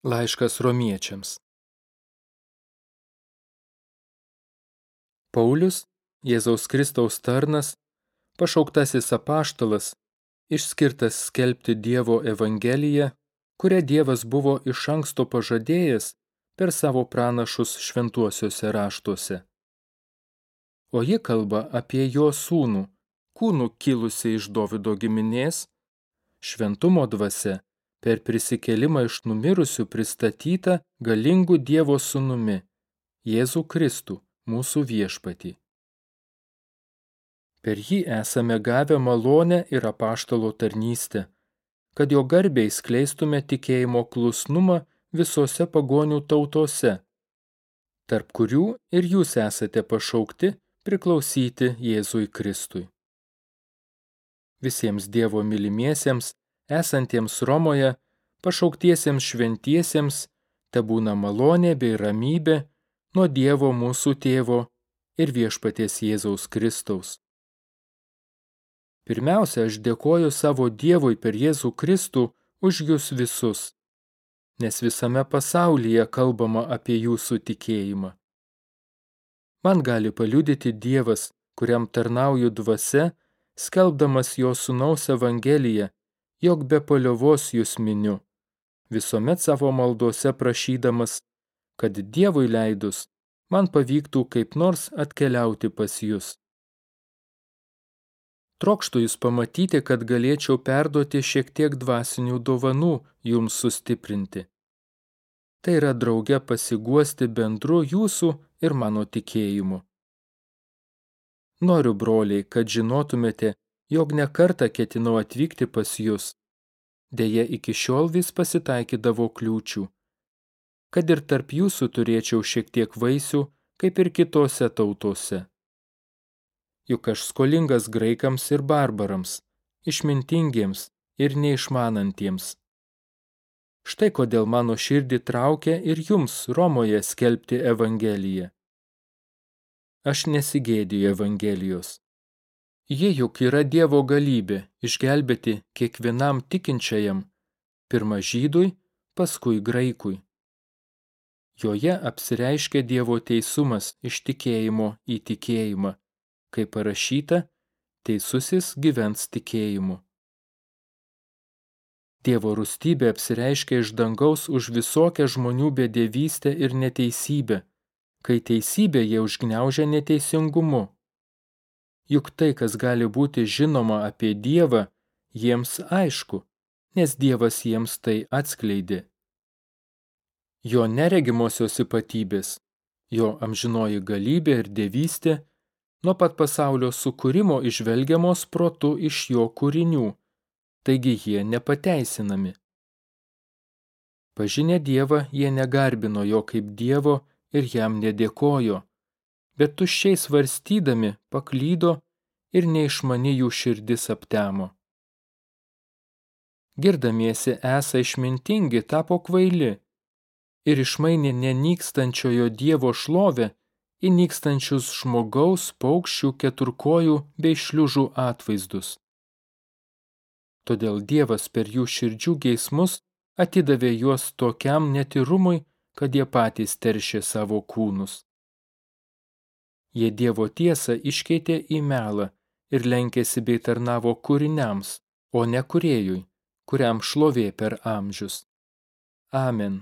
Laiškas romiečiams. Paulius, Jėzaus Kristaus tarnas, pašauktasis apaštalas, išskirtas skelbti Dievo Evangeliją, kurią Dievas buvo iš anksto pažadėjęs per savo pranašus šventuosiuose raštuose. O ji kalba apie jo sūnų, kūnų kilusi iš Dovido giminės, šventumo dvasia per prisikelimą iš numirusių pristatyta galingų Dievo sūnumi, Jėzų Kristų, mūsų viešpatį. Per jį esame gavę malonę ir apaštalo tarnystę, kad jo garbiai skleistume tikėjimo klusnumą visose pagonių tautose, tarp kurių ir jūs esate pašaukti priklausyti Jėzui Kristui. Visiems Dievo mylimiesiems esantiems Romoje, pašauktiesiems šventiesiems, te būna malonė bei ramybė nuo Dievo mūsų tėvo ir viešpaties Jėzaus Kristaus. Pirmiausia, aš dėkoju savo Dievui per Jėzų Kristų už jūs visus, nes visame pasaulyje kalbama apie jūsų tikėjimą. Man gali paliudyti Dievas, kuriam tarnauju dvasia, skelbdamas jo sunaus Evangeliją, jog be paliovos jūs miniu, visuomet savo maldose prašydamas, kad Dievui leidus man pavyktų kaip nors atkeliauti pas jūs. Trokštų jūs pamatyti, kad galėčiau perduoti šiek tiek dvasinių dovanų jums sustiprinti. Tai yra drauge pasiguosti bendru jūsų ir mano tikėjimu. Noriu, broliai, kad žinotumėte, jog nekartą ketinau atvykti pas jūs. Deja, iki šiol vis pasitaikydavo kliūčių. Kad ir tarp jūsų turėčiau šiek tiek vaisių, kaip ir kitose tautose. Juk aš skolingas graikams ir barbarams, išmintingiems ir neišmanantiems. Štai kodėl mano širdį traukia ir jums Romoje skelbti Evangeliją. Aš nesigėdiju Evangelijos. Ji juk yra Dievo galybė išgelbėti kiekvienam tikinčiajam, pirma žydui, paskui graikui. Joje apsireiškia Dievo teisumas iš tikėjimo į tikėjimą, kaip parašyta, teisusis gyvens tikėjimu. Dievo rūstybė apsireiškia iš dangaus už visokią žmonių bedėvystę ir neteisybę, kai teisybė jie užgniaužia neteisingumu juk tai, kas gali būti žinoma apie Dievą, jiems aišku, nes Dievas jiems tai atskleidė. Jo neregimosios ypatybės, jo amžinoji galybė ir dievystė nuo pat pasaulio sukūrimo išvelgiamos protu iš jo kūrinių, taigi jie nepateisinami. Pažinę Dievą, jie negarbino jo kaip Dievo ir jam nedėkojo, bet tuščiai svarstydami paklydo ir neišmani jų širdis aptemo. Girdamiesi esą išmintingi tapo kvaili ir išmainė nenykstančiojo Dievo šlovę į nykstančius žmogaus, paukščių, keturkojų bei šliužų atvaizdus. Todėl Dievas per jų širdžių geismus atidavė juos tokiam netirumui, kad jie patys teršė savo kūnus. Jie Dievo tiesą iškeitė į melą ir lenkėsi bei tarnavo kūriniams, o ne kuriejui, kuriam šlovė per amžius. Amen.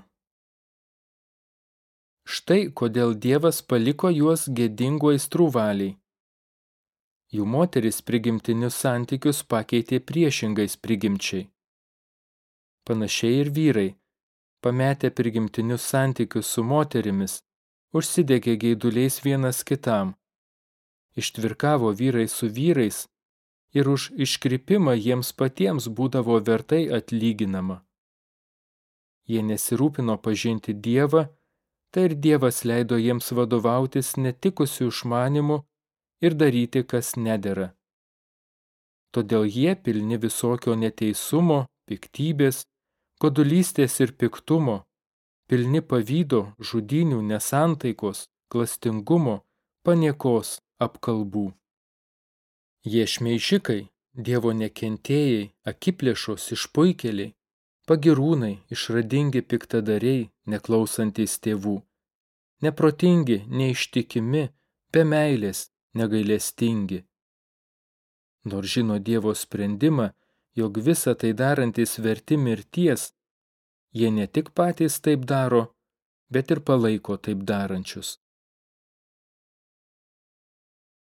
Štai kodėl Dievas paliko juos gėdingo aistrų valiai. Jų moteris prigimtinius santykius pakeitė priešingais prigimčiai. Panašiai ir vyrai, pametę prigimtinius santykius su moterimis, užsidegė geiduliais vienas kitam. Ištvirkavo vyrai su vyrais ir už iškrypimą jiems patiems būdavo vertai atlyginama. Jie nesirūpino pažinti Dievą, tai ir Dievas leido jiems vadovautis netikusių išmanimų ir daryti, kas nedėra. Todėl jie pilni visokio neteisumo, piktybės, godulystės ir piktumo, pilni pavydo, žudinių, nesantaikos, klastingumo, paniekos, apkalbų. Jie šmeižikai, Dievo nekentėjai, akiplėšos, išpuikeliai, pagirūnai, išradingi piktadariai, neklausantys tėvų, neprotingi, neištikimi, be meilės, negailestingi. Nors žino Dievo sprendimą, jog visa tai darantis verti mirties, jie ne tik patys taip daro, bet ir palaiko taip darančius.